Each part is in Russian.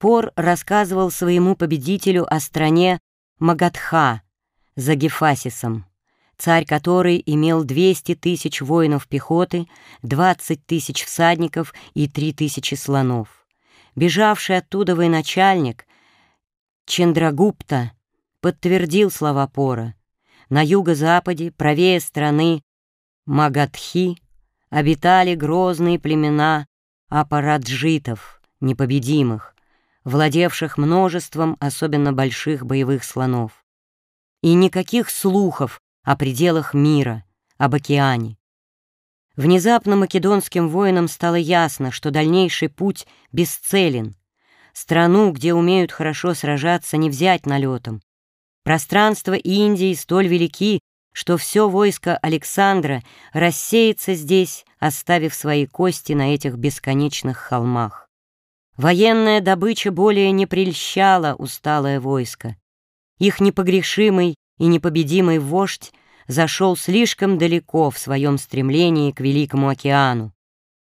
Пор рассказывал своему победителю о стране Магадха за Гефасисом, царь которой имел 200 тысяч воинов пехоты, 20 тысяч всадников и 3 тысячи слонов. Бежавший оттуда военачальник Чендрагупта подтвердил слова Пора. На юго-западе, правее страны Магадхи, обитали грозные племена апараджитов, непобедимых, владевших множеством особенно больших боевых слонов. И никаких слухов о пределах мира, об океане. Внезапно македонским воинам стало ясно, что дальнейший путь бесцелен. Страну, где умеют хорошо сражаться, не взять налетом. Пространства Индии столь велики, что все войско Александра рассеется здесь, оставив свои кости на этих бесконечных холмах. Военная добыча более не прельщала усталое войско. Их непогрешимый и непобедимый вождь зашел слишком далеко в своем стремлении к Великому океану,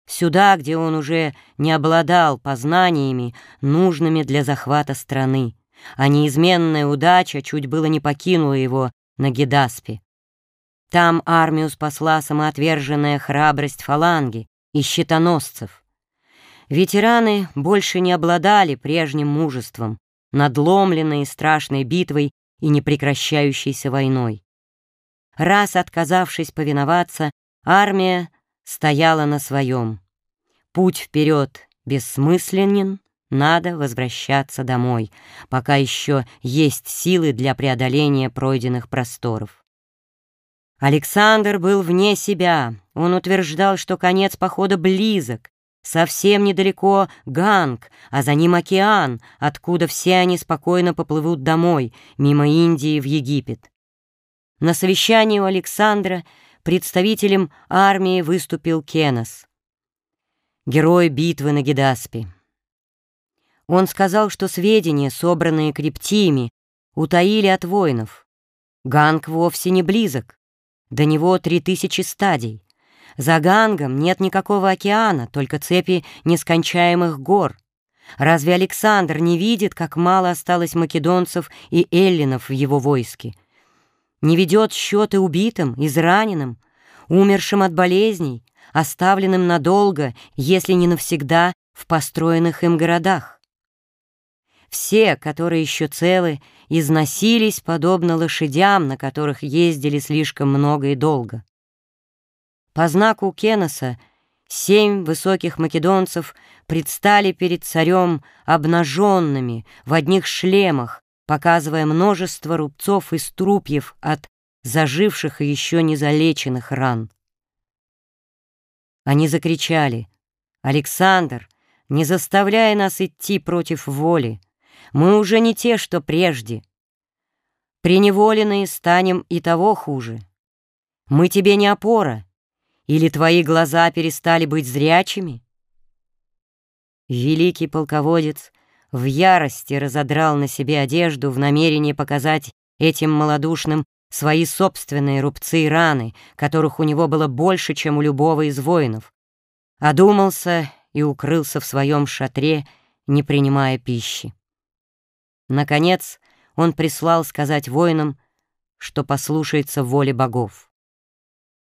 сюда, где он уже не обладал познаниями, нужными для захвата страны, а неизменная удача чуть было не покинула его на Гедаспе. Там армию спасла самоотверженная храбрость фаланги и щитоносцев. Ветераны больше не обладали прежним мужеством, надломленные страшной битвой и непрекращающейся войной. Раз отказавшись повиноваться, армия стояла на своем. Путь вперед бессмысленен, надо возвращаться домой, пока еще есть силы для преодоления пройденных просторов. Александр был вне себя. Он утверждал, что конец похода близок. Совсем недалеко Ганг, а за ним океан, откуда все они спокойно поплывут домой, мимо Индии в Египет. На совещании у Александра представителем армии выступил Кенос, герой битвы на Гедаспе. Он сказал, что сведения, собранные криптиями, утаили от воинов. Ганг вовсе не близок. До него три тысячи стадий. За Гангом нет никакого океана, только цепи нескончаемых гор. Разве Александр не видит, как мало осталось македонцев и эллинов в его войске? Не ведет счеты убитым, израненным, умершим от болезней, оставленным надолго, если не навсегда, в построенных им городах? Все, которые еще целы, износились, подобно лошадям, на которых ездили слишком много и долго. По знаку Кеноса семь высоких македонцев предстали перед царем обнаженными в одних шлемах, показывая множество рубцов и струпьев от заживших и еще не залеченных ран. Они закричали «Александр, не заставляй нас идти против воли!» Мы уже не те, что прежде. Преневоленные станем и того хуже. Мы тебе не опора, или твои глаза перестали быть зрячими? Великий полководец в ярости разодрал на себе одежду в намерении показать этим малодушным свои собственные рубцы и раны, которых у него было больше, чем у любого из воинов. Одумался и укрылся в своем шатре, не принимая пищи. Наконец, он прислал сказать воинам, что послушается воли богов.